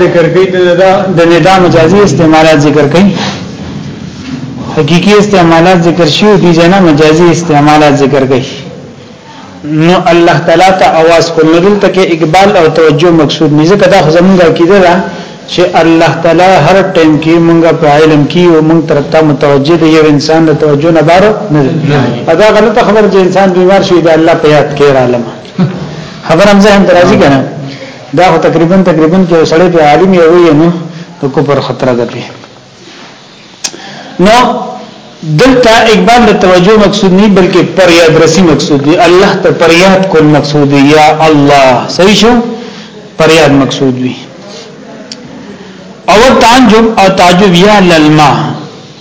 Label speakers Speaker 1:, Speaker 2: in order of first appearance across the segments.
Speaker 1: ذکر کوي د ندا مجازي استعمالات ذکر کوي حقيقي استعمالات ذکر شوی دي جنا مجازي استعمالات ذکر کوي نو الله تعالی ته आवाज کول نو دلته کې اقبال او توجه مقصود نه ځکه دا زمونږه کیده دا چې الله تعالی هر ټیم کې مونږه په علم کې او مونږ ترته متوجه دی یو انسان ته توجه نه بارو نه دا غلطه خبر چې انسان بیمار شي دا الله په یاد کې را لمه خبرم ذهن ته راځي کنه دا خو تقریبا تقریبا کې سړی په عالم یې وي نو د کوپر خطر ده پی نو دلته اقبال د توجه مقصود نه بلکې پر یاد رسی مقصود دی الله ته پر یاد کول مقصود دی یا الله صحیح شو پر یاد مقصود وی او تعجب او تعجب یا للما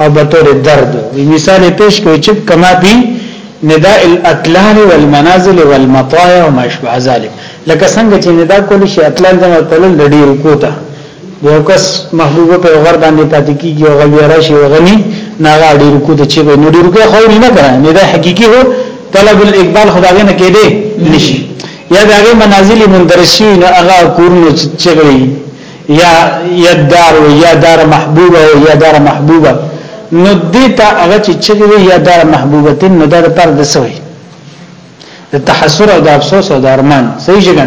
Speaker 1: او بطور درد وی مثال پیش کوي چې کما بي نداء الاطلال والمنازل والمطايا وما شبه ذلك لکه څنګه چې ندا کول شي اطلال د مطلل لړی کوتا یو کس محبوب په غر باندې پاتې کیږي او غوی راشي او غني ناغه ډیر کو د چې نو ډیر کو خو نه کړه نه دا حقيقي هو طلب الاقبال خدای نه کېده نشي یا دا غي منازل مندرشي نه هغه کورونه چې غوي یا یدار او یا دار محبوبه او یا دار محبوبه نو دیتا هغه چې چې وی یا دار محبوبه تن نو دار پر د سوی د تحسر او د افسوس او د ارمان صحیح څنګه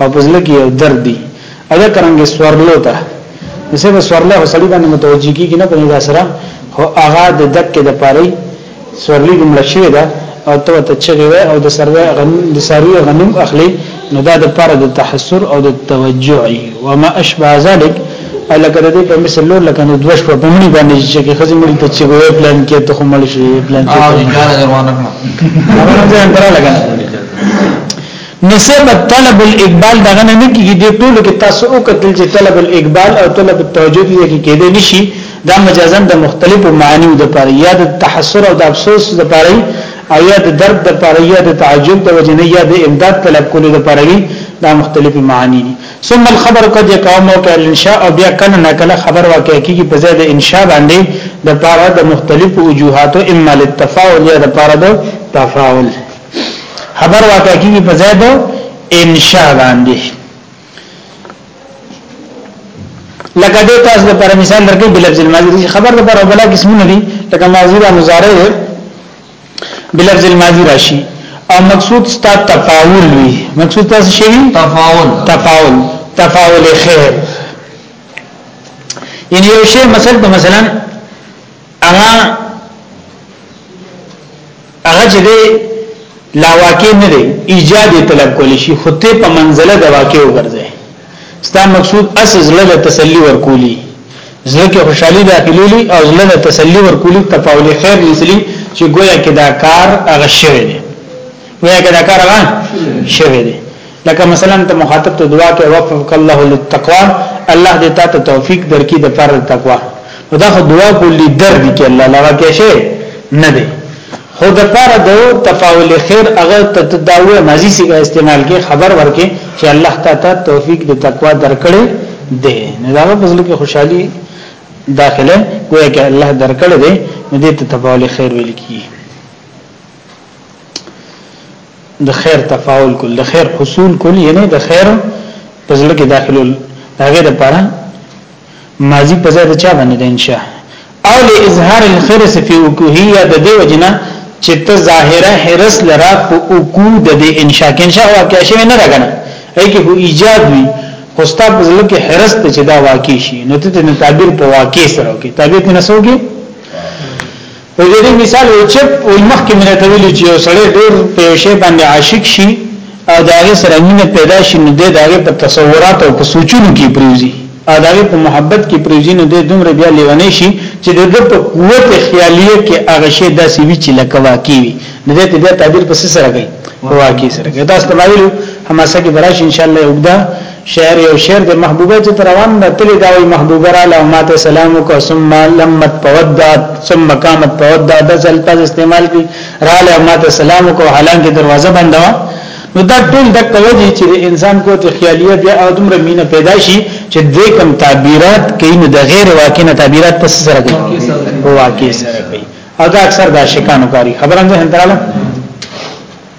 Speaker 1: او پزله کې یو درد دی ادا کرانګه سورلو ته نسبه سورله سړی باندې متوجي کیږي نه په دې سره هو هغه د دک د پاره سورلی به مړه شوی ده او ته ورته چغې وای او د سروي غن د سروي غنم اخلي نو دا د پاره د تحسر او د توجع او ما اشبه ذلک او لکه د دې په مثل لور لکه نو دوش په پمړي باندې چې کې خزي مړي ته چې وای پلان کې ته خو مړ شي پلان کې
Speaker 2: ته مړ شي دا روانه
Speaker 1: کړه دا ځان درا لګا نسبت طلب الاقبال دغه نه کیږي د ټولو کې تاسو او کتل چې طلب الاقبال او طلب التوجه دي کې کېدې نشي دا مجازا د مختلفو معنیو د پاره یا د تحسر او د افسوس د پاره او یا د درد د پاره یا د تعجب د وجنه یا د امداد طلب کولو د پاره وي دا مختلفه معنی دي ثم الخبر قد يقع موقع الانشاء او بیا کله نه کله خبر واقع کیږي په ځای د انشاء باندې د پاره د مختلفو وجوهاتو اما للتفاعل یا د پاره د تفاعل خبر واقع کیږي په زید انشاء باندې لکه د تاسو پر مثال درکې بل افضل ماضی خبر د پر بلا قسمونه دي لکه ماضی را مضارع بل افضل ماضی راشي او مقصود ستا تفاول وي مقصود تاسو شي
Speaker 2: تفاول
Speaker 1: تفاول تفاول خیر یعنی یو شی مثلا مثلا هغه هغه چې دی لا واقع نه دی ایجاد طلب کول شي خو ته په منزله د واقع وګرځي ستا مقصود اس زړه له تسلی ورکولی زړه کې خوشحالي داخلولي او زړه له تسلی ورکولی تفاول خیر لسلی چې گویا کې دا کار هغه شوی دی گویا کې دا کار هغه شوی دی لکه مثلا ته مخاطب ته دعا کوي وفق الله للتقوا الله دې تا ته توفیق درکړي د پر تقوا نو دا خو دعا کولی در دي کې الله لاره کې شي نه دی خو د پر د تفاول خیر هغه تداوی مازی سي استعمال کې خبر ورکې چې الله تعالی ته توفیق د تقوا درکړي دی نه دا په ځل کې خوشحالي داخله کوی کې الله درکړي دی نو دې ته تفاول خیر ویل کیږي د خیر تفاعل کول د خیر حصول کول یعنی د خیر په ځل کې داخلول هغه د پاره ماضی په ځای د چا باندې د انشاء او له اظهار الخير فی وکهیه د دې وجنا چې ته ظاهره حرس لرا په وکو د دې انشاء کې انشاء واقع شوی نه راغنه ای کې هو ایجاد وی خوستا په ځل کې حرس ته چې دا واقع شي نو ته د تعبیر په واقع سره کې تعبیر نه سوګي په دې مثال وي چې وي مخکې مې راته ویلي چې یو سړی ډېر په یو شی باندې عاشق شي او دا هغه سره مینه پیدا شي نو د هغه په تصورات او په سوچونو کې پریوزي او دا هغه په محبت کې پریوزي نو د دومره بیا لیونی شي چې د په قوت خیالیه کې هغه شی داسې وی چې لکه واقعي وي نو دې ته بیا تعبیر په سره کوي واقعي سره کوي دا ستمایلو هماسه کې براش ان شاء الله یو دا شعر یو شعر د محبوبه چې روان نه تلې دا وي محبوبه را لامات سلام کو ثم لمت پودات ثم قامت پودات د الفاظ استعمال کی را لامات سلام کو حالانکه دروازه بند و نو دا ټول د کوجی چې انسان کو ته خیالیه بیا او دمر مینه پیدا شي چې د کم تعبیرات کین د غیر واقع نه تعبیرات پس سره کوي واقع سره کوي او دا اکثر د شکانو کاری خبرم ده هندراله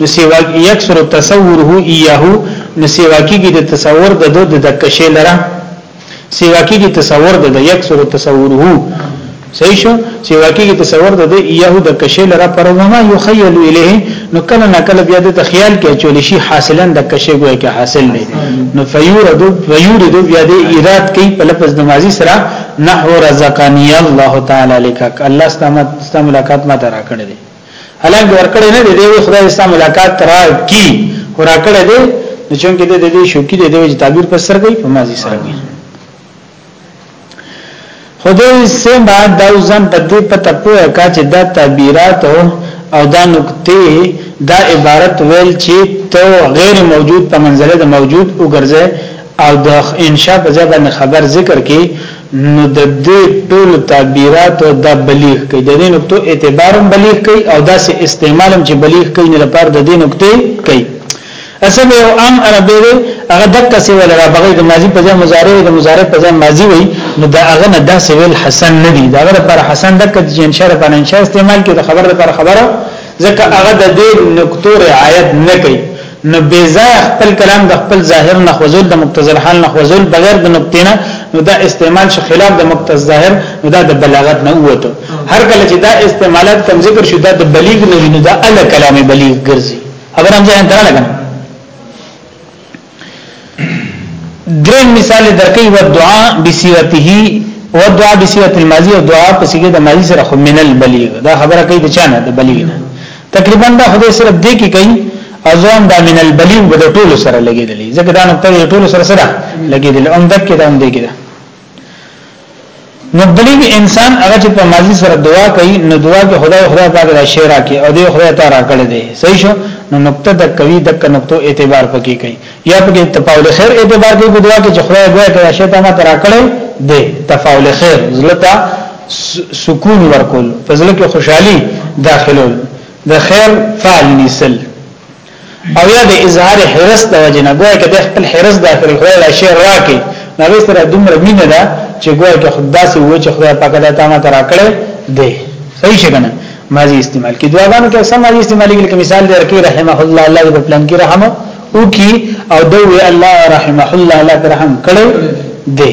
Speaker 1: نو سیوا یکسر تصوره ایه نو سیوا کیږي د تصور د د دکشې لره سیوا کیږي تصور د یکسر تصوره صحیح شو سیوا کیږي تصور د ایه د کشې لره پر وما یخیل الیه نو کله نه کله بیا د خیال کې چول شي حاصلا د کشې ګویا کې حاصل نه نو فیورد فیورد بیا د ایراد کوي په لفظ د ماضی سره نحو رزقانی الله تعالی لکک الله ستاسو ملاقات ما درا کړی هلان به ورکړې نه دی دی خدای استا ملاقات را کی خو را کړې دی نو چونکې د دې شوکی د دې تعبیر پر سر گئی په ماضی سره گئی خدای سم بعد دا ځم په دې پته پوهه کا چې دا تعبیرات او دا نقطې دا عبارت ویل چې تو غیر موجود په منزله د موجود وګرځي او د انشاء په ځای باندې خبر ذکر کې نو د دې ټول تعبیرات او د بلیغ کوي د دې نقطو اعتبارم بلیغ کوي او داسې استعمالم چې بلیغ کوي نه لپاره د دې نقطې کوي اصل یو عام عربی دی هغه د کسې ول را بغي د ماضی په ځای مضارع د مضارع په ځای ماضی وي نو دا هغه نه داسې ویل حسن نه دی دا غره پر حسن د کته چې انشاء الله باندې انشاء استعمال کې د خبر لپاره خبره ځکه هغه د دې نقطو رعایت نه کوي نو بې ځای خپل کلام د خپل ظاهر نه خوځول د مقتضل حال نه خوځول بغیر د نقطې نه نو دا استعمال شو خلاف د مقتض ظاهر نو دا د بلاغت نه وته هر کله چې دا استعمالات کم ذکر شو دا د بلیغ نه ویني دا ال کلام بلیغ ګرځي خبر هم ځان ته لګنه دریم مثال درکې و دعا بصيغته و دعا بصيغه الماضي او دعا په صيغه د ماضي سره خو من البلیغ دا خبره کوي د چانه د بلیغ نه تقریبا دا خدای صرف دې کې کوي ازوم دا من البلیغ به د ټولو سره لګیدلی ځکه دا نقطه د ټولو سره سره لګیدلی اوم دک کې دا هم دې کې نو بلګ انسان هغه چې په ماضي سره دعا کوي نو دعا کې خدای خدای پاک را شعر کې او دې خدای ته را کړې دي صحیح شو نو نقطه د کوي د نقطو اعتبار پکې کوي یا پکې تفاول خیر اعتبار کوي په دعا کې چې خدای دعا کوي چې ته ما ترا کړې دي تفاول خیر زلتا سکون ورکول فضل کې خوشحالي داخلول د خیر فعل نسل او یا د اظهار حرس د وجه نه ګویا کې د خپل حرس د اخري خو لا شی راکې نو سره دومره مینه ده چې ګویا کې خدا سي و چې خدای پاک دا تامه ترا کړې دی صحیح شګنه ماضی استعمال کی دعاګانو کې اکثر ماضی استعمال کې لکه مثال دی رکی رحمه الله الله دې پلان کې رحم او کی او دوی الله رحمه الله الله رحم کړو دی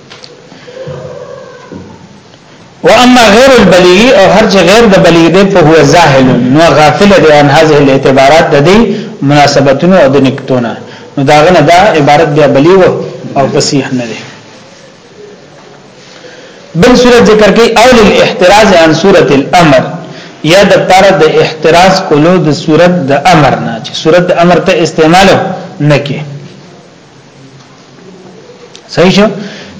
Speaker 1: واما غیر البلیغی او هر چې غیر د بلیغ دی په هو ظاهل نو غافل دی ان هذه الاعتبارات د دې مناسبتونو او د نکتونه نو دا غنه دا عبارت بیا بلیغ او فصیح نه دی بل صورت ذکر کوي اول الاحتراز عن صورت الامر یا د پر د احتراز کولو د صورت د امر نه چې صورت د امر ته استعمال نه کې صحیح شو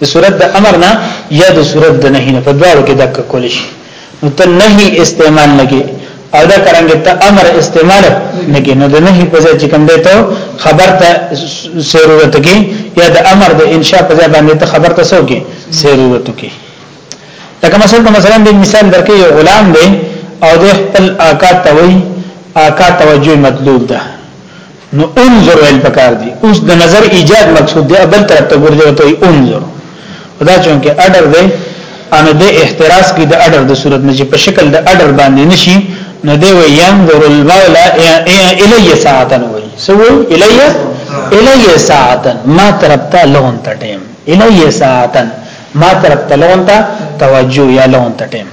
Speaker 1: د صورت د امر نه یا د صورت د نهی نه په دواړو کې دک کول شي نو ته نهی استعمال لګي او دا کرانګه ته امر استعمال لګي نو د نهی په ځای چې کوم دی ته خبر ته ضرورت کې یا د امر د انشاء په ځای باندې ته خبر ته سو کې ضرورت کې لکه مثلا مثلا د مثال درکې یو غلام دی او د خپل آقا ته وی آقا توجه مطلوب ده نو انظر ویل پکار دی اوس د نظر ایجاد مقصود دی بل طرف ته ګرځي ته انظر دا چونکه اډر دی ان د احتراز کې د اډر د صورت نه چې په شکل د اډر باندې نشي نو دی وی ينظر المولى الی ساعتن وی سو الی الی ساعتن ما طرف ته لون ته ټیم الی ساعتن ما طرف ته لون ته توجه یا لون ته ټیم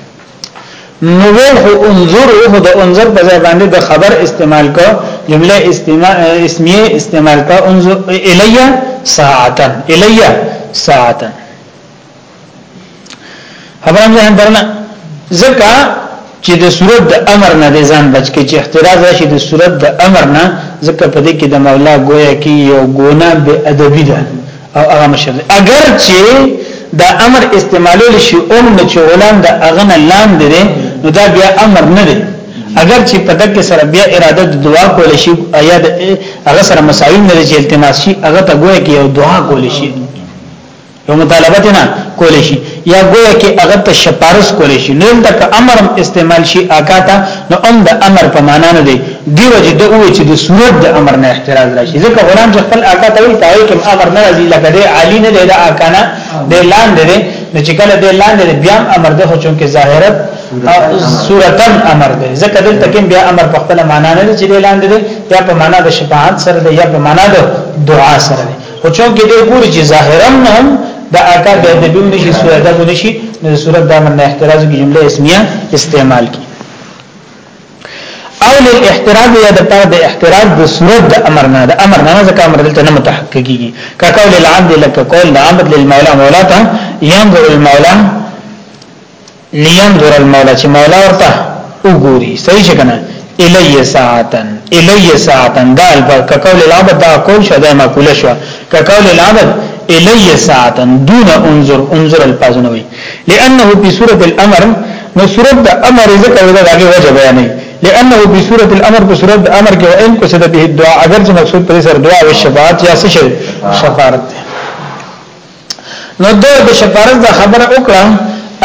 Speaker 1: نو خو انظر خو د انظر په ځای باندې د خبر استعمال کو جمله اسمیه استعمال کو انظر الیا ساعتا الیا ساعتا خبرم ځه درنه ځکه چې د صورت د امر نه د ځان بچ کې چې احتراز راشي د صورت د امر نه ځکه په دې کې د مولا گویا کې یو ګونه به ادبی ده او هغه مشر اگر چې دا امر استعمالول شي او نه چې غلام د اغنه لاندې دی نو دا بیا امر نه دی اگر چې په دغه سره بیا اراده د دعا کول شي یا د هغه سره مساوي نه چې التماس شي هغه ته ګویا کې یو دعا کول شي یو مطالبه نه کول شي یا گویا کې هغه ته شپارس کول شي نو دلته که امر استعمال شي آقا ته نو هم د امر په معنا نه دی دیو چې د او چې د صورت د امر نه احتراز راشي ځکه غلام چې خپل آقا ته وایي پای کوم امر نه راځي لکه د عالی نه دی د آقا نه د لاندې دی نو چې کله د لاندې بیا امر ده خو چې ظاهرت صورتن امر دی ځکه دلته کې بیا امر په خپل معنا نه دی چې د لاندې دی یا په معنا د شفاعت سره دی یا په معنا د دعا سره دی خو چون کې دې ګوري چې ظاهرا نه هم د آتا د ادب نشي سو ادب نشي نو صورت دا من احتراز کی جمله اسمیه استعمال کی او للاحتراز یا د پر د احتراز د صورت د امر نه د امر نه ځکه امر دلته نه متحققيږي کا قول العبد لك قول د عبد للمولى مولا ته ينظر المولى لینظر المولى چې مولا ورته وګوري صحیح څنګه نه الی ساعتن الی ساعتن دا البک کول العبد دا کول شو دا مقوله شو کول العبد الی ساعتن دون انظر انظر الفاظنوي لانه في سوره الامر نو سوره الامر ذکر دا دغه وجه بیانې لانه في سوره الامر په سوره الامر کې وان کو سده به دعا اگر چې مقصود پر سر دعا او شفاعت یا څه شي شفاعت نو د بشپارس دا خبره وکړه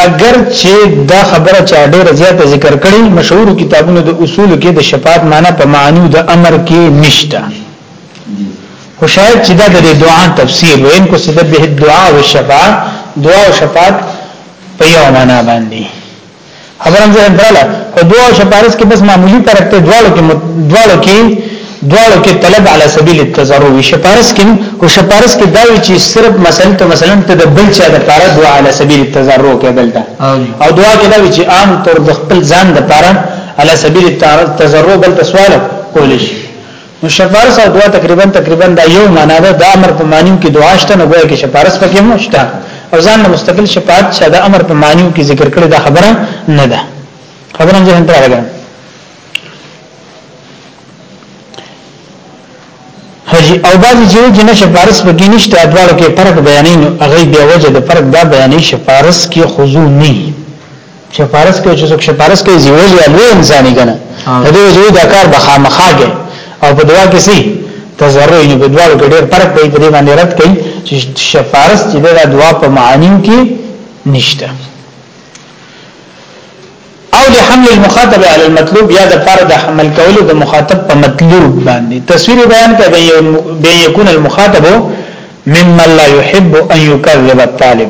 Speaker 1: اگر چې دا خبره چا ډېر زیات ذکر کړي مشهور کتابونو د اصول کې د شفاعت معنی په معنی د امر کې نشته خو شاید چې دا د دعا تفسیر وین کو سبب به دعا او شفاعت دعا او شفاعت په یو معنا باندې خبره مې ځان پراله په دوه شپارس کې بس معمولی فرق ته دواړو کې دواړو کې دواړو کې طلب علی سبیل التضرع شپارس کې او شپارس کې دا وی چې صرف مثلا ته مثلا ته د بل چا د پاره دعا علی سبیل التضرع کې دلته او دعا کې دا وی چې عام طور د خپل ځان د پاره علی سبیل التضرع بل تسوال کول شي نو شفارس او دعا تقریبا تقریبا دا یو معنا ده د امر په معنی کې دعا شته نو ګویا کې شفارس پکې هم شته او ځان له مستقل شفاعت شه د امر په معنی کې ذکر کړي دا خبره نه ده خبره هم ځین تر راغله حجی او بعضی چې جن شفارس پکې نشته ادوارو کې فرق بیانې نو هغه بیا وجه د فرق دا بیانې شفارس کې خضوع نه شپارس کې چې څوک شپارس کې زیول یا لوی انساني کنه د دې وجوه دا کار به خامخا کې او په دوا کې سي تزرع یې په دوا کې ډېر فرق دی په دې باندې رد کړي چې شپارس چې دا دوا په معانیو کې نشته او د حمل المخاطب علی المطلوب یا د فرض د حمل کولو د مخاطب په مطلوب باندې تصویر بیان کوي بین یکون المخاطب ممن لا يحب ان يكذب الطالب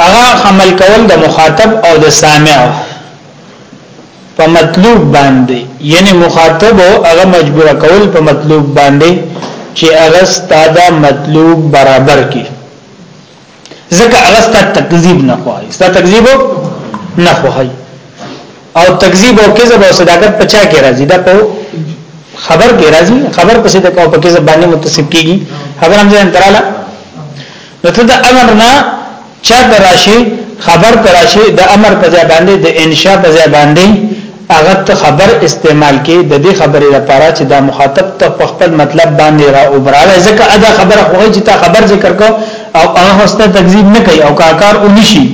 Speaker 1: هغه عمل کول د مخاطب او د سامع په مطلوب باندې یعنی مخاطب هغه مجبور کول په مطلوب باندې چې هغه ستاده مطلوب برابر کی ځکه هغه ستا تکذیب نه خوای ستا تکذیب نه خوای او تکذیب او کذب او صداقت پچا کې راځي دا په خبر کې راځي خبر پسې د کو په کذب باندې متصف کیږي خبر هم ځان تراله نو ته د امر نه چا تراشي خبر تراشي د امر په ځای باندې د انشاء په ځای باندې هغه ته خبر استعمال کې د دې خبرې لپاره چې دا مخاطب ته په خپل مطلب باندې را اوبراله ځکه ادا خبره خو چې تا خبر ذکر کو او هغه ست تکذیب نه کوي او کاکار ونشي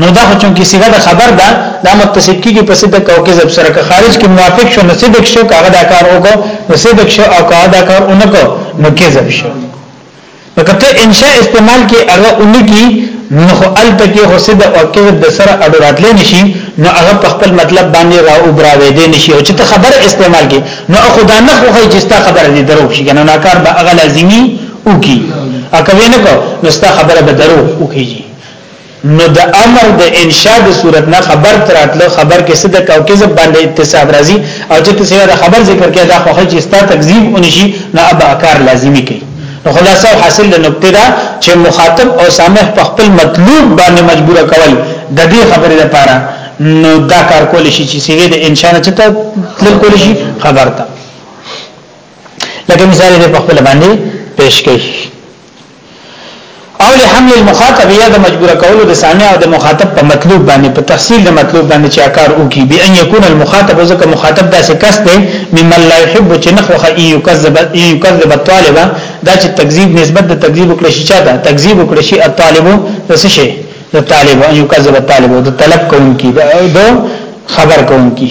Speaker 1: نو دا چې کی صيغه د خبر ده دا متصف کیږي په صدق او کذب سره که خارج کې موافق شو نو صدق شو کاغه دا کار وکړو نو صدق شو او کاغه دا کار اونکو نو کذب شو نو کته انشاء استعمال کې هغه اونې کې نو خو الته کې خو صد او کذب د سره اډو راتلې نشي نو هغه په خپل مطلب باندې را او براوي دي نشي او چې ته خبر استعمال کې نو خدا نه خو هي چې ستا خبر دي درو شي کنه ناکار به هغه لازمي او کی اکه وینه کو نو ستا خبره به درو او کیږي نو د امر د انشاء د صورت نه خبر تراتله خبر کې صدق او کذب باندې اتصاب راځي او چې ته سره خبر ذکر کې دا خو چې ستا تکذیب ونشي نه ابا کار لازمی کوي نو خلاصه حاصل د نقطه دا چې مخاطب او سامع په خپل مطلوب باندې مجبور کول د دې خبرې لپاره نو دا کار کول شي چې سیګه د انشاء نه چته تل کول شي خبر تا لکه مثال دې په خپل باندې پیش کړي او له حمل المخاطب یا د مجبور کولو د سامع او د مخاطب په مطلوب باندې په تفصیل د مطلوب باندې چې اکار او کی به ان یکون المخاطب ځکه مخاطب داسې کس دی ممن لا يحب چې نخوخه یکذب یکذب الطالب دا چې تکذیب نسبت د تکذیب کړی شي چاته تکذیب کړی شي الطالب د څه شي د طالب ان یکذب الطالب د طلب کوونکی د خبر کوونکی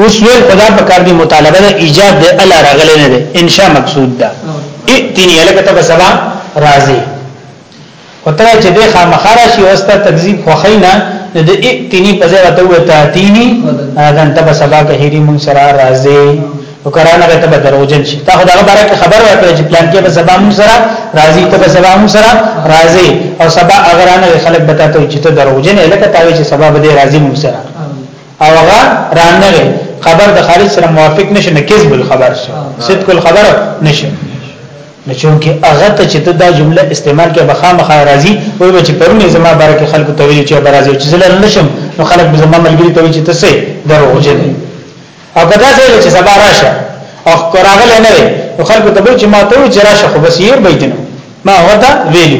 Speaker 1: اوس ویل خدا په کار دی مطالبه ده ایجاد ده الا راغلی نه ده انشاء مقصود ده ائتنی الک تب سبا راضی وتره چې ده خامخاره شي واسطه تکذیب خوخینا نه ده ائتنی په ځای ته وتا تینی اذن تب سبا که هری مون سره راضی وکرانه ته به دروژن شي تا خدای بارے کې خبر ورکړي چې پلان کې به سبا مون سره راضی ته به سبا مون سره راضی او سبا اگرانه خلک بتاته چې ته دروژن الک تاوي چې سبا به راضی مون سره او هغه رانغه خبر د خارج سره موافق نشه نه کذب الخبر شو صدق الخبر نشه نو چونکی هغه ته چې دا جمله استعمال کې بخامه خارازي وای به چې پرونه زما بار کې خلکو ته ویل چې برازي چې زلل نشم نو خلک به زما ملګری ته ویل چې تاسو دروغجن او کدا څه چې سبا راشه او قراغله نه وي نو خلکو ته به چې ما ته چې راشه خو بس یې بيدنه ما ودا ویل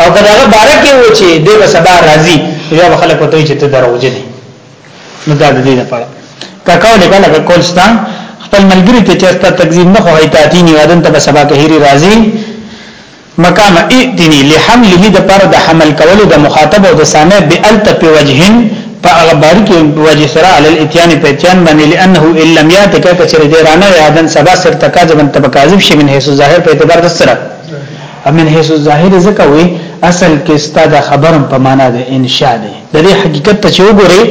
Speaker 1: او کدا هغه بار کې و چې دغه سبا راځي یا خلکو ته چې ته دروغجن نو دا د دې لپاره کا کول کنه کا کول ستا خپل ملګری ته چرته تکذیب نه خوای ته اتینی وادن ته سبا کې هری راضی مقام ائتنی لحمله د پر د حمل کولو د مخاطب او د سامع بالت په وجهن په هغه باریک وجه سره علی الاتیان په اتیان باندې لانه ان لم یاتک کچره دی رانه یادن سبا سر تکاذبن تبکاذب شي من حيث ظاهر په اعتبار د سره من حيث ظاهر زکه وي اصل کې ستاده خبرم په معنا د انشاء دی د دې حقیقت ته چې وګوري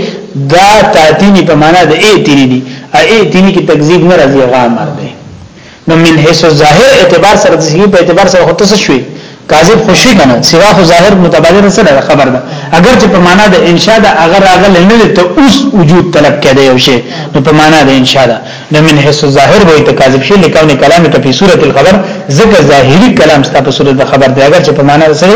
Speaker 1: دا تاتینی په معنا د ایتینی دی ایتینی کې تکذیب نه راځي غامر دی نو من حيث ظاهر اعتبار سره د صيغه په اعتبار سره خو تاسو شوي کاذب خوشي کنه صيغه خو ظاهر متبادر سره خبر ده اگر چې په معنا د انشاء ده اگر اگر نه ته اوس وجود طلب کړي یو شی نو په معنا د انشاء ده نو من حيث ظاهر وي ته کاذب شي لکونه کلام ته په صورت الخبر ذکر ظاهري کلام ستاسو صورت د خبر ده اگر چې په معنا سره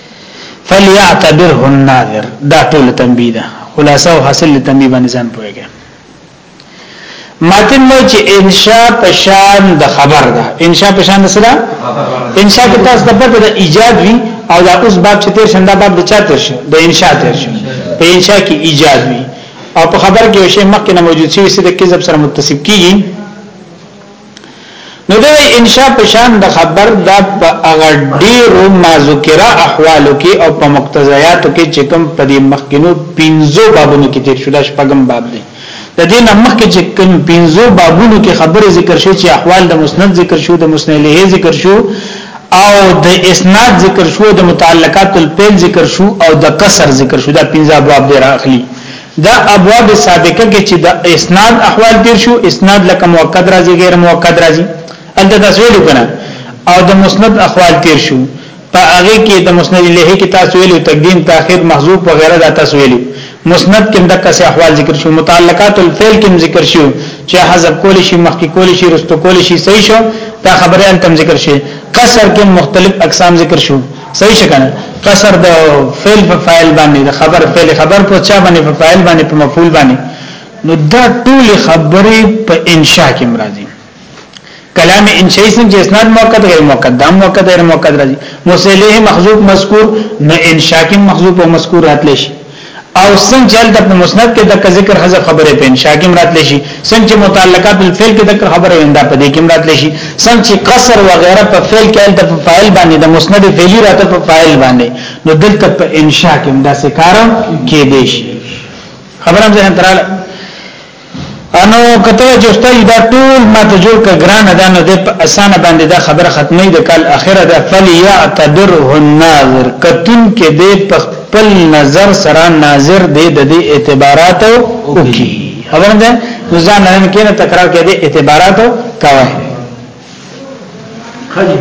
Speaker 1: فليعتبره الناظر دا ټول تنبيه ده خلاصه او حاصل تنبيه باندې ځان پوهیږي ماتن وای چې انشاء پشان د خبر ده انشاء پشان د سره انشاء کې تاسو د پته د ایجاد وی او دا اوس باب چې تیر شنده باب د چا تیر شي د انشاء تیر شي په انشاء کې ایجاد وی او په خبر کې شی مخکې نه موجود شي چې د کذب سره متصف کیږي نو د انشاء په شان د خبر د په هغه ډیرو ما ذکرہ احوالو کې او په مقتضیاتو کې چې کوم په دې مخکینو پنځو بابونو کې تیر شو دا شپږم باب دی د دې نه مخکې چې کوم پنځو بابونو کې خبره ذکر شي چې احوال د مسند ذکر شو د مسند له ذکر شو او د اسناد ذکر شو د متعلقات الفعل ذکر شو او د کسر ذکر شو دا پنځه باب دی راخلی دا ابواب سابقه کې چې د اسناد احوال تیر شو اسناد لکه موقد راځي غیر موقد راځي البته تاسو ویلو کنه او د مسند احوال تیر شو په هغه کې د مسند له کې تاسو ویلو تقدیم تاخير محذوف وغیرہ دا تاسو ویلو مسند کې د کسې احوال ذکر شو متعلقات الفعل کې ذکر شو چې حذف کول شي مخکې کول شي رستو کول شي صحیح شو دا خبره انتم ذکر شي قصر کې مختلف اقسام ذکر شو صحیح شکنه قصر د فعل په فاعل باندې د خبر فعل خبر په چا باندې په فاعل باندې په مفعول باندې نو دا ټول خبرې په انشاء کې مرادي کلام انشاء څنګه اسناد موقت غیر موقت دام موقت غیر موقت راځي مسلې محذوب مذکور نه انشاء کې محذوب او مذکور راتلی شي او څنګه چې هلته په مسند کې د ذکر حذف خبره په انشاء کې مراد لشي څنګه چې متعلقات الفعل کې ذکر خبره انده په دې کې مراد لشي څنګه چې قصر و غیره په فعل کې هلته په فاعل باندې د مسند فعلی راته په فاعل باندې نو دلته په انشاء کې دا څه کار کې دي خبره هم ځان تراله انو کته چې استاد دا ټول ما ته جوړ ک ګران ده نو د په اسانه باندې دا خبره ختمه ده کال اخره ده فليعتبره الناظر کتون کې دې په خپل نظر سره ناظر دې د دې اعتبارات او کی خبر ده ځان نن کې نه تکرار کې دې اعتبارات کوي خجي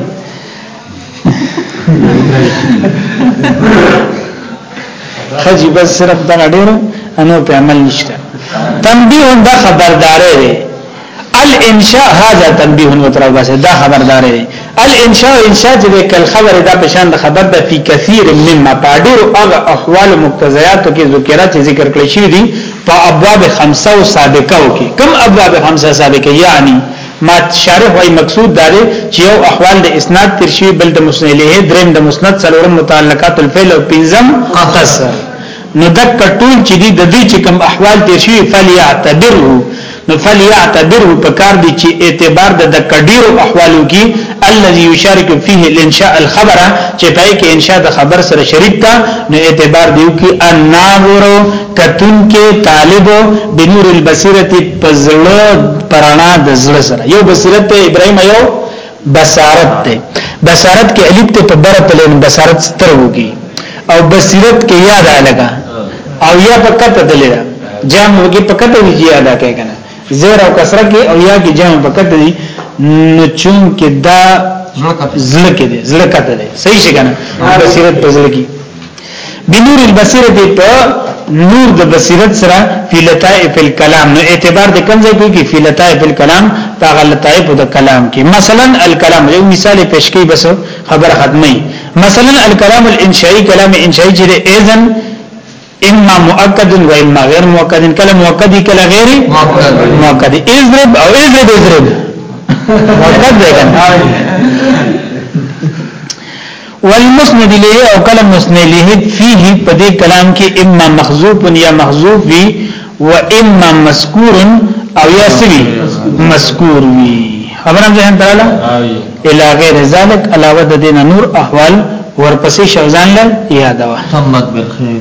Speaker 1: خجي بس صرف دا ډیرو انو په عمل نشته تنبیه دا خبردارې دی الانشاء هاذا تنبیه وتر بس دا خبردارې دی الانشاء انشاء چې کل خبر دا پشان د خبر د فی کثیر مما پاډیر او هغه احوال مقتضیات کې ذکرات چې ذکر کړی شوی دي په ابواب خمسه او سابقه کې کم ابواب خمسه سابقه یعنی مات شارح وای مقصود دا دی چې یو احوال د اسناد تیر شي بل د مسند الیه دریم د مسند څلورم متعلقات الفعل او پنځم قصص نو دک ټول چې دی د دې چې کوم احوال تیر شي فلیعتبره نو فلیعتبره په کار دی چې اعتبار د د کډیرو احوالو کې الذي يشارك فيه الانشاء الخبر چې پای کې انشاء د خبر سره شریک تا نو اعتبار دیو کې الناظر کتون کې طالب بنور البصیرت په زړه پرانا د زړه سره یو بصیرت ته ابراهیم یو بصارت ته بصارت کې الف ته په بره تلین بصارت سترګي او بصیرت کې یاد الګا او یا په کته دلې جام وګي په کته وی یاد اکه کنه زیر او کسره کې او یا کې جام په کته دي نو چون کې دا زړه کې دي زړه کته دي صحیح شي کنه بصیرت په زړه کې بنور البصیرت په نور د بصیرت سره فی لطائف الكلام نو اعتبار د کوم ځای کې فی لطائف الكلام په غلطائف د کلام کې مثلا الکلام یو مثال پیش کی بس خبر ختمه مثلا الکلام الانشائی کلام انشائی چې اذن اما مؤکد و اما غیر مؤکد کله مؤکد کله غیر مؤکد اضرب او اضرب اضرب مؤکد دی والمسند الیه او کله مسند الیه فيه په دې کلام کې اما محذوف یا محذوف وی و اما مذکور او یا سوی مذکور وی خبرم ځهن تعالی الا غیر ذلک علاوه د دین نور احوال ورپسې شوزان له یادوه
Speaker 2: تمت بالخير